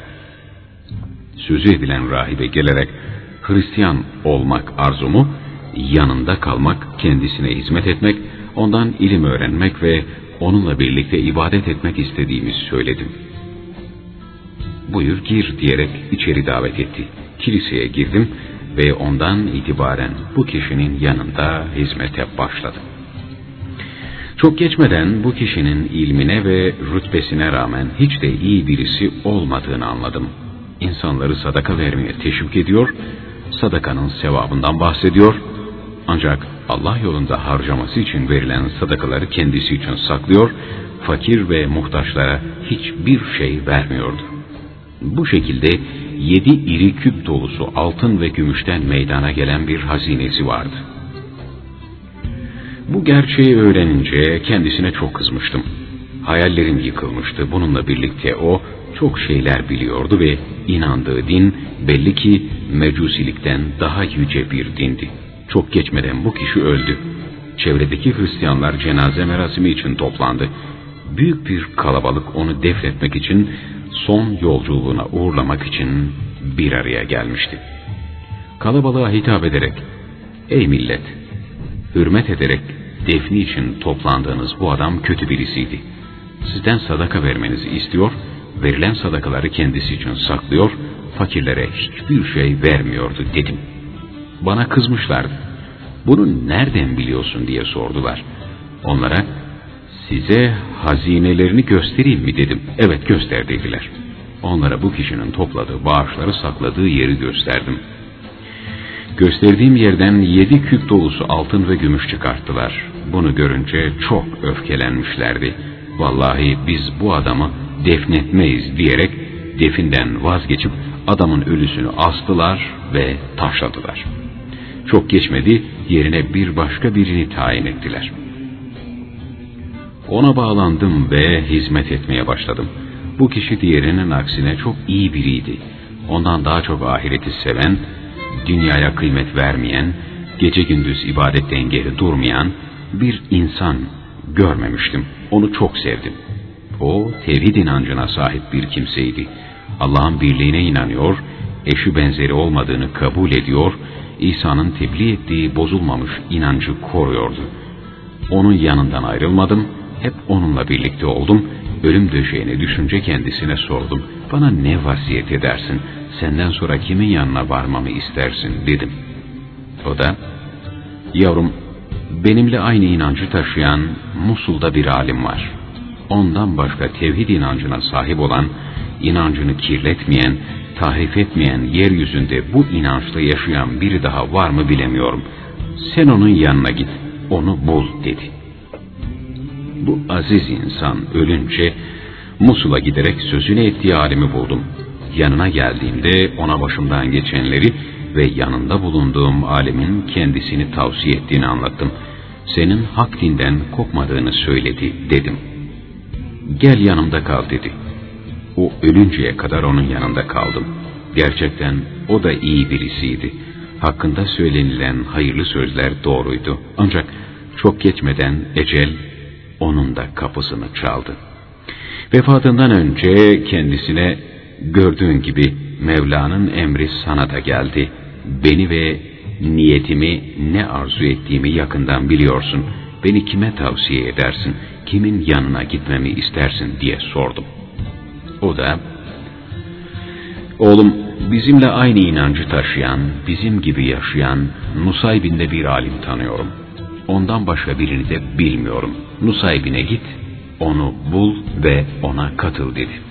Sözü edilen rahibe gelerek Hristiyan olmak arzumu, yanında kalmak, kendisine hizmet etmek, ondan ilim öğrenmek ve onunla birlikte ibadet etmek istediğimizi söyledim. Buyur gir diyerek içeri davet etti. Kiliseye girdim ve ondan itibaren bu kişinin yanında hizmete başladım. Çok geçmeden bu kişinin ilmine ve rütbesine rağmen hiç de iyi birisi olmadığını anladım. İnsanları sadaka vermeye teşvik ediyor, sadakanın sevabından bahsediyor ancak Allah yolunda harcaması için verilen sadakaları kendisi için saklıyor, fakir ve muhtaçlara hiçbir şey vermiyordu. Bu şekilde yedi iri küp dolusu altın ve gümüşten meydana gelen bir hazinesi vardı. Bu gerçeği öğrenince kendisine çok kızmıştım. Hayallerim yıkılmıştı. Bununla birlikte o çok şeyler biliyordu ve inandığı din belli ki mecusilikten daha yüce bir dindi. Çok geçmeden bu kişi öldü. Çevredeki Hristiyanlar cenaze merasimi için toplandı. Büyük bir kalabalık onu defnetmek için son yolculuğuna uğurlamak için bir araya gelmişti. Kalabalığa hitap ederek, ''Ey millet, hürmet ederek defni için toplandığınız bu adam kötü birisiydi. Sizden sadaka vermenizi istiyor, verilen sadakaları kendisi için saklıyor, fakirlere hiçbir şey vermiyordu.'' dedim. Bana kızmışlardı. ''Bunu nereden biliyorsun?'' diye sordular. Onlara, ''Size hazinelerini göstereyim mi?'' dedim. ''Evet göster.'' dediler. Onlara bu kişinin topladığı bağışları sakladığı yeri gösterdim. Gösterdiğim yerden yedi küp dolusu altın ve gümüş çıkarttılar. Bunu görünce çok öfkelenmişlerdi. Vallahi biz bu adamı defnetmeyiz diyerek definden vazgeçip adamın ölüsünü astılar ve taşladılar. Çok geçmedi yerine bir başka birini tayin ettiler. Ona bağlandım ve hizmet etmeye başladım. Bu kişi diğerinin aksine çok iyi biriydi. Ondan daha çok ahireti seven, dünyaya kıymet vermeyen, gece gündüz ibadetten geri durmayan bir insan görmemiştim. Onu çok sevdim. O tevhid inancına sahip bir kimseydi. Allah'ın birliğine inanıyor, eşi benzeri olmadığını kabul ediyor, İsa'nın tebliğ ettiği bozulmamış inancı koruyordu. Onun yanından ayrılmadım, hep onunla birlikte oldum, ölüm döşeğine düşünce kendisine sordum. Bana ne vasiyet edersin, senden sonra kimin yanına varmamı istersin dedim. O da, yavrum benimle aynı inancı taşıyan Musul'da bir alim var. Ondan başka tevhid inancına sahip olan, inancını kirletmeyen, tahrif etmeyen yeryüzünde bu inançla yaşayan biri daha var mı bilemiyorum. Sen onun yanına git, onu bul dedi. Bu aziz insan ölünce Musul'a giderek sözünü ettiği alimi buldum. Yanına geldiğimde ona başımdan geçenleri ve yanında bulunduğum alemin kendisini tavsiye ettiğini anlattım. Senin hak dinden kopmadığını söyledi dedim. Gel yanımda kal dedi. O ölünceye kadar onun yanında kaldım. Gerçekten o da iyi birisiydi. Hakkında söylenilen hayırlı sözler doğruydu. Ancak çok geçmeden ecel onun da kapısını çaldı. Vefatından önce kendisine gördüğün gibi Mevla'nın emri sana da geldi. Beni ve niyetimi ne arzu ettiğimi yakından biliyorsun. Beni kime tavsiye edersin, kimin yanına gitmemi istersin diye sordum. O da, oğlum bizimle aynı inancı taşıyan, bizim gibi yaşayan Nusaybin'de bir alim tanıyorum. Ondan başka birini de bilmiyorum. Nusaybin'e git, onu bul ve ona katıl dedi.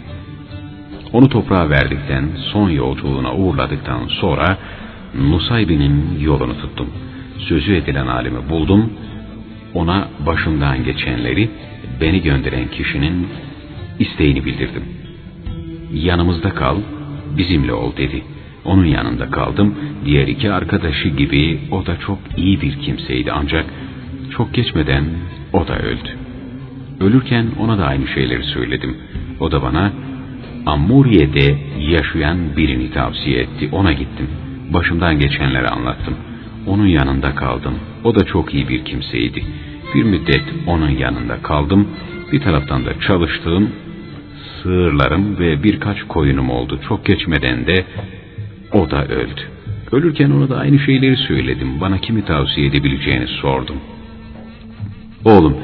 Onu toprağa verdikten, son yolculuğuna uğurladıktan sonra Nusaybin'in yolunu tuttum. Sözü edilen alimi buldum, ona başımdan geçenleri, beni gönderen kişinin isteğini bildirdim. Yanımızda kal, bizimle ol dedi. Onun yanında kaldım, diğer iki arkadaşı gibi o da çok iyi bir kimseydi ancak çok geçmeden o da öldü. Ölürken ona da aynı şeyleri söyledim. O da bana Ammuriye'de yaşayan birini tavsiye etti. Ona gittim. Başımdan geçenleri anlattım. Onun yanında kaldım. O da çok iyi bir kimseydi. Bir müddet onun yanında kaldım. Bir taraftan da çalıştığım sığırlarım ve birkaç koyunum oldu. Çok geçmeden de o da öldü. Ölürken ona da aynı şeyleri söyledim. Bana kimi tavsiye edebileceğini sordum. Oğlum,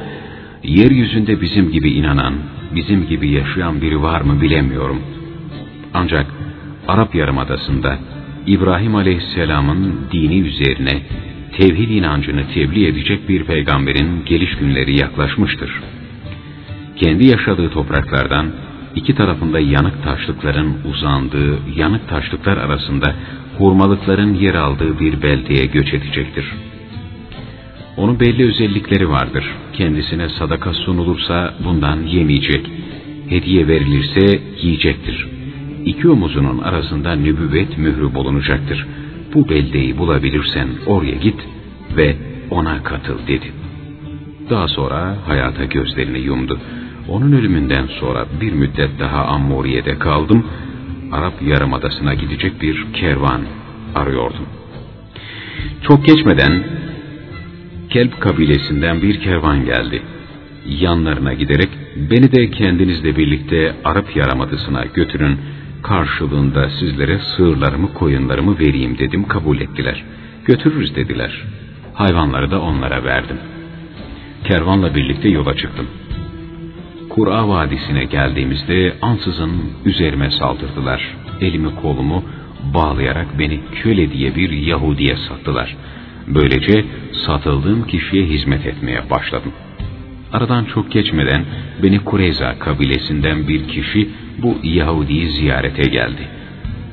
yeryüzünde bizim gibi inanan, bizim gibi yaşayan biri var mı bilemiyorum. Ancak Arap Yarımadası'nda İbrahim Aleyhisselam'ın dini üzerine tevhid inancını tebliğ edecek bir peygamberin geliş günleri yaklaşmıştır. Kendi yaşadığı topraklardan iki tarafında yanık taşlıkların uzandığı yanık taşlıklar arasında hurmalıkların yer aldığı bir beldeye göç edecektir.'' Onun belli özellikleri vardır. Kendisine sadaka sunulursa bundan yemeyecek. Hediye verilirse yiyecektir. İki omuzunun arasında nübüvvet mührü bulunacaktır. Bu beldeyi bulabilirsen oraya git ve ona katıl dedi. Daha sonra hayata gözlerini yumdu. Onun ölümünden sonra bir müddet daha Ammuriye'de kaldım. Arap Yarımadası'na gidecek bir kervan arıyordum. Çok geçmeden Kelp kabilesinden bir kervan geldi. Yanlarına giderek beni de kendinizle birlikte Arap Yarımadası'na götürün, karşılığında sizlere sığırlarımı koyunlarımı vereyim dedim kabul ettiler. Götürürüz dediler. Hayvanları da onlara verdim. Kervanla birlikte yola çıktım. Kura Vadisi'ne geldiğimizde ansızın üzerime saldırdılar. Elimi kolumu bağlayarak beni köle diye bir Yahudiye sattılar. Böylece satıldığım kişiye hizmet etmeye başladım. Aradan çok geçmeden beni Kureyza kabilesinden bir kişi bu Yahudi'yi ziyarete geldi.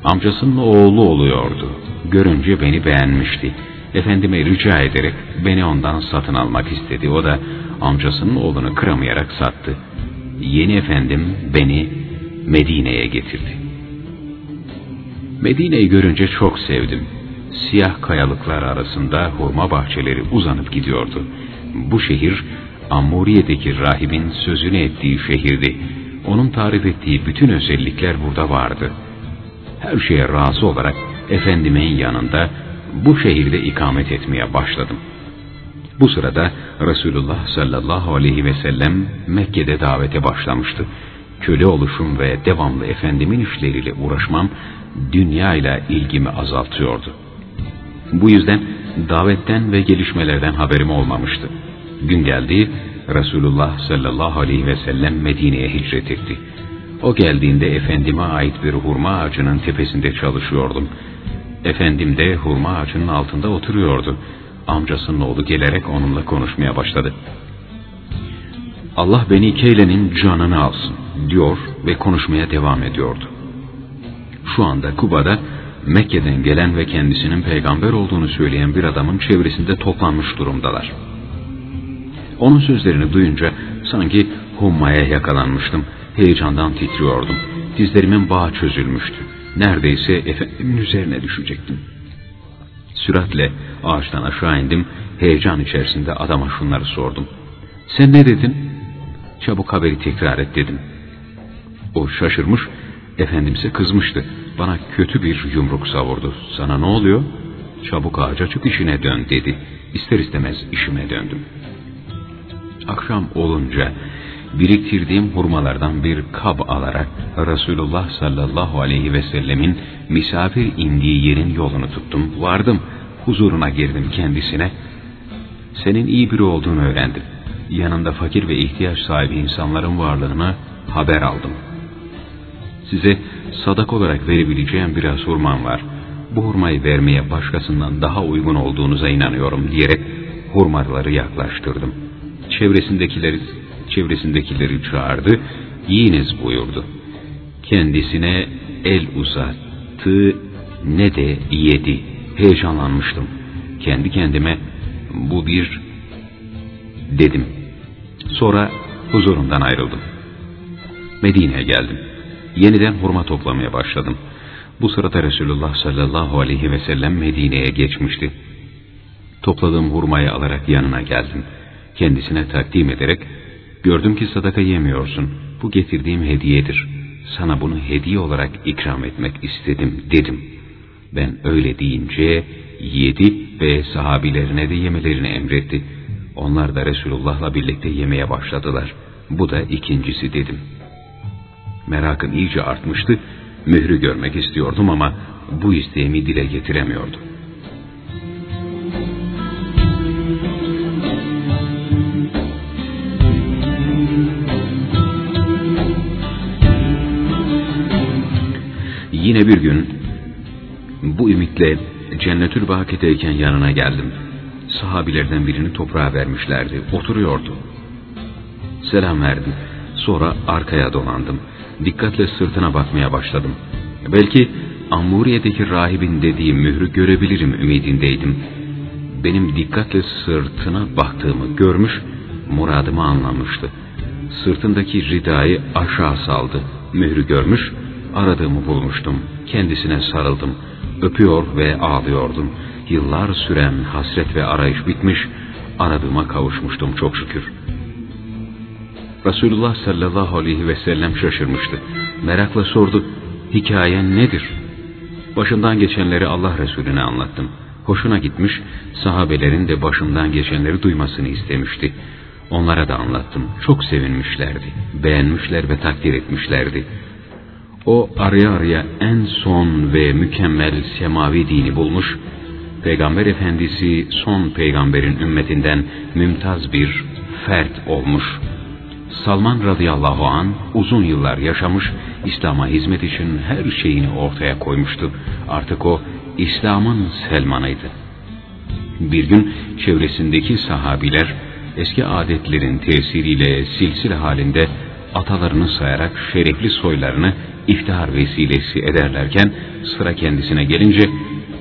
Amcasının oğlu oluyordu. Görünce beni beğenmişti. Efendime rica ederek beni ondan satın almak istedi. O da amcasının oğlunu kıramayarak sattı. Yeni efendim beni Medine'ye getirdi. Medine'yi görünce çok sevdim. Siyah kayalıklar arasında hurma bahçeleri uzanıp gidiyordu. Bu şehir Ammuriye'deki rahibin sözünü ettiği şehirdi. Onun tarif ettiği bütün özellikler burada vardı. Her şeye razı olarak Efendimin yanında bu şehirde ikamet etmeye başladım. Bu sırada Resulullah sallallahu aleyhi ve sellem Mekke'de davete başlamıştı. Köle oluşum ve devamlı Efendimin işleriyle uğraşmam dünya ile ilgimi azaltıyordu. Bu yüzden davetten ve gelişmelerden haberim olmamıştı. Gün geldi, Resulullah sallallahu aleyhi ve sellem Medine'ye hicret etti. O geldiğinde efendime ait bir hurma ağacının tepesinde çalışıyordum. Efendim de hurma ağacının altında oturuyordu. Amcasının oğlu gelerek onunla konuşmaya başladı. Allah beni Keyle'nin canını alsın diyor ve konuşmaya devam ediyordu. Şu anda Kuba'da Mekke'den gelen ve kendisinin peygamber olduğunu söyleyen bir adamın çevresinde toplanmış durumdalar. Onun sözlerini duyunca sanki hummaya yakalanmıştım. Heyecandan titriyordum. Dizlerimin bağı çözülmüştü. Neredeyse efendimin üzerine düşecektim. Süratle ağaçtan aşağı indim. Heyecan içerisinde adama şunları sordum. Sen ne dedin? Çabuk haberi tekrar et dedim. O şaşırmış, efendimse kızmıştı. Bana kötü bir yumruk savurdu. Sana ne oluyor? Çabuk ağaca çık işine dön dedi. İster istemez işime döndüm. Akşam olunca biriktirdiğim hurmalardan bir kab alarak Resulullah sallallahu aleyhi ve sellemin misafir indiği yerin yolunu tuttum. Vardım, huzuruna girdim kendisine. Senin iyi biri olduğunu öğrendim. Yanında fakir ve ihtiyaç sahibi insanların varlığını haber aldım. Size sadak olarak verebileceğim biraz hurman var. Bu hurmayı vermeye başkasından daha uygun olduğunuza inanıyorum diyerek hurmaları yaklaştırdım. Çevresindekileri çevresindekileri çağırdı, yiyiniz buyurdu. Kendisine el uzattı, ne de yedi. Heyecanlanmıştım. Kendi kendime bu bir dedim. Sonra huzurundan ayrıldım. Medine'ye geldim. Yeniden hurma toplamaya başladım. Bu sırada Resulullah sallallahu aleyhi ve sellem Medine'ye geçmişti. Topladığım hurmayı alarak yanına geldim. Kendisine takdim ederek Gördüm ki sadaka yemiyorsun. Bu getirdiğim hediyedir. Sana bunu hediye olarak ikram etmek istedim dedim. Ben öyle deyince yedi ve sahabilerine de yemelerini emretti. Onlar da Resulullah'la birlikte yemeye başladılar. Bu da ikincisi dedim. Merakım iyice artmıştı. Mührü görmek istiyordum ama bu isteğimi dile getiremiyordum. Yine bir gün bu ümitle Cennetül Baki'deyken yanına geldim. Sahabilerden birini toprağa vermişlerdi. Oturuyordu. Selam verdim. Sonra arkaya dolandım. Dikkatle sırtına bakmaya başladım. Belki Ammuriye'deki rahibin dediği mührü görebilirim ümidindeydim. Benim dikkatle sırtına baktığımı görmüş, muradımı anlamıştı. Sırtındaki ridayı aşağı saldı. Mührü görmüş, aradığımı bulmuştum. Kendisine sarıldım. Öpüyor ve ağlıyordum. Yıllar süren hasret ve arayış bitmiş, aradığıma kavuşmuştum çok şükür. Resulullah sallallahu aleyhi ve sellem şaşırmıştı. Merakla sordu, hikayen nedir? Başından geçenleri Allah Resulüne anlattım. Hoşuna gitmiş, sahabelerin de başından geçenleri duymasını istemişti. Onlara da anlattım. Çok sevinmişlerdi. Beğenmişler ve takdir etmişlerdi. O araya araya en son ve mükemmel semavi dini bulmuş, Peygamber Efendisi son peygamberin ümmetinden mümtaz bir fert olmuş. Salman radıyallahu an uzun yıllar yaşamış, İslam'a hizmet için her şeyini ortaya koymuştu. Artık o İslam'ın Selman'ıydı. Bir gün çevresindeki sahabiler eski adetlerin tesiriyle silsile halinde atalarını sayarak şerefli soylarını iftihar vesilesi ederlerken sıra kendisine gelince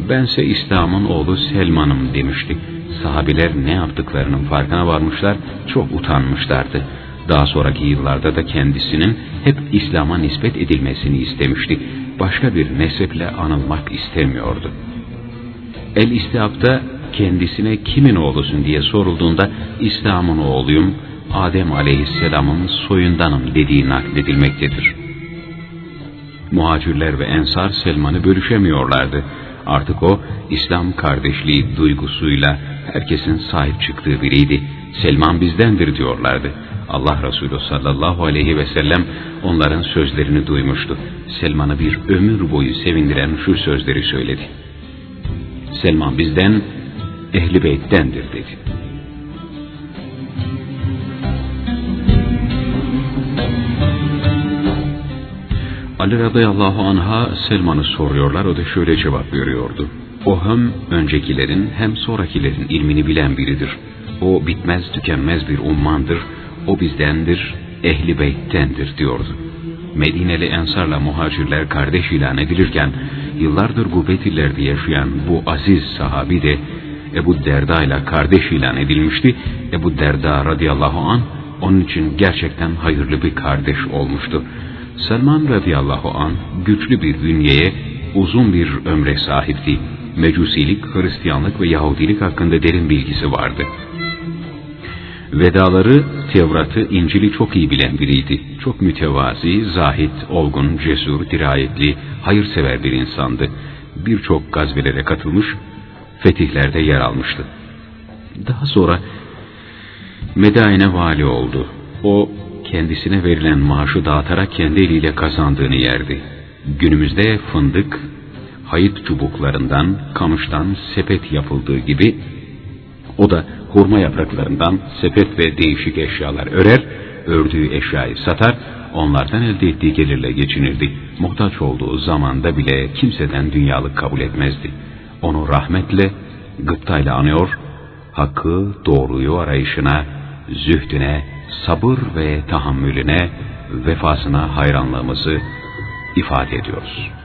bense İslam'ın oğlu Selman'ım demişti. Sahabiler ne yaptıklarının farkına varmışlar, çok utanmışlardı. Daha sonraki yıllarda da kendisinin hep İslam'a nispet edilmesini istemişti. Başka bir neseple anılmak istemiyordu. El-İstihab'da kendisine kimin oğlusun diye sorulduğunda İslam'ın oğluyum, Adem aleyhisselamın soyundanım dediği nakledilmektedir. Muhacirler ve Ensar Selman'ı bölüşemiyorlardı. Artık o İslam kardeşliği duygusuyla herkesin sahip çıktığı biriydi. Selman bizdendir diyorlardı. Allah Resulü sallallahu aleyhi ve sellem onların sözlerini duymuştu. Selman'ı bir ömür boyu sevindiren şu sözleri söyledi. Selman bizden, ehli beyttendir dedi. Ali radıyallahu anha Selman'ı soruyorlar, o da şöyle cevap veriyordu. O hem öncekilerin hem sonrakilerin ilmini bilen biridir. O bitmez tükenmez bir ummandır, o bizdendir, ehli beyttendir diyordu. Medineli ensarla muhacirler kardeş ilan edilirken, yıllardır gurbet illerde yaşayan bu aziz sahabi de Ebu Derda ile kardeş ilan edilmişti. Ebu Derda radıyallahu an onun için gerçekten hayırlı bir kardeş olmuştu. Selman radıyallahu an güçlü bir bünyeye, uzun bir ömre sahipti. Mecusilik, Hristiyanlık ve Yahudilik hakkında derin bilgisi vardı. Vedaları, Tevrat'ı, İncil'i çok iyi bilen biriydi. Çok mütevazi, zahit, olgun, cesur, dirayetli, hayırsever bir insandı. Birçok gazvelere katılmış, fetihlerde yer almıştı. Daha sonra Medain'e vali oldu. O kendisine verilen maaşı dağıtarak kendi eliyle kazandığını yerdi. Günümüzde fındık, hayıt çubuklarından, kamıştan sepet yapıldığı gibi o da hurma yapraklarından sepet ve değişik eşyalar örer, ördüğü eşyayı satar, onlardan elde ettiği gelirle geçinirdi. Muhtaç olduğu zamanda bile kimseden dünyalık kabul etmezdi. Onu rahmetle, gıptayla anıyor, hakkı, doğruyu arayışına, zühdüne, sabır ve tahammülüne, vefasına hayranlığımızı ifade ediyoruz.